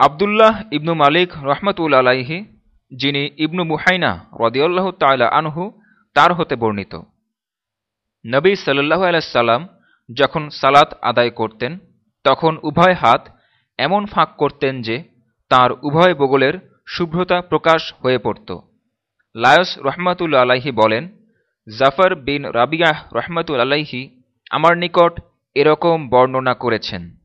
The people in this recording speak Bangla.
আবদুল্লাহ ইবনু মালিক রহমতুল আলাইহি, যিনি ইবনু মুহাইনা রদিউল্লাহ তালা আনহু তার হতে বর্ণিত। নবী সাল্লাহ আলাইসাল্লাম যখন সালাত আদায় করতেন, তখন উভয় হাত এমন ফাঁক করতেন যে তার উভয় বগলের শুভ্রতা প্রকাশ হয়ে পড়ত। লায়স রহমাতুল আলাইহি বলেন, জাফর বিন রাবিয়াহ রহমাতুল আলাইহি আমার নিকট এরকম বর্ণনা করেছেন।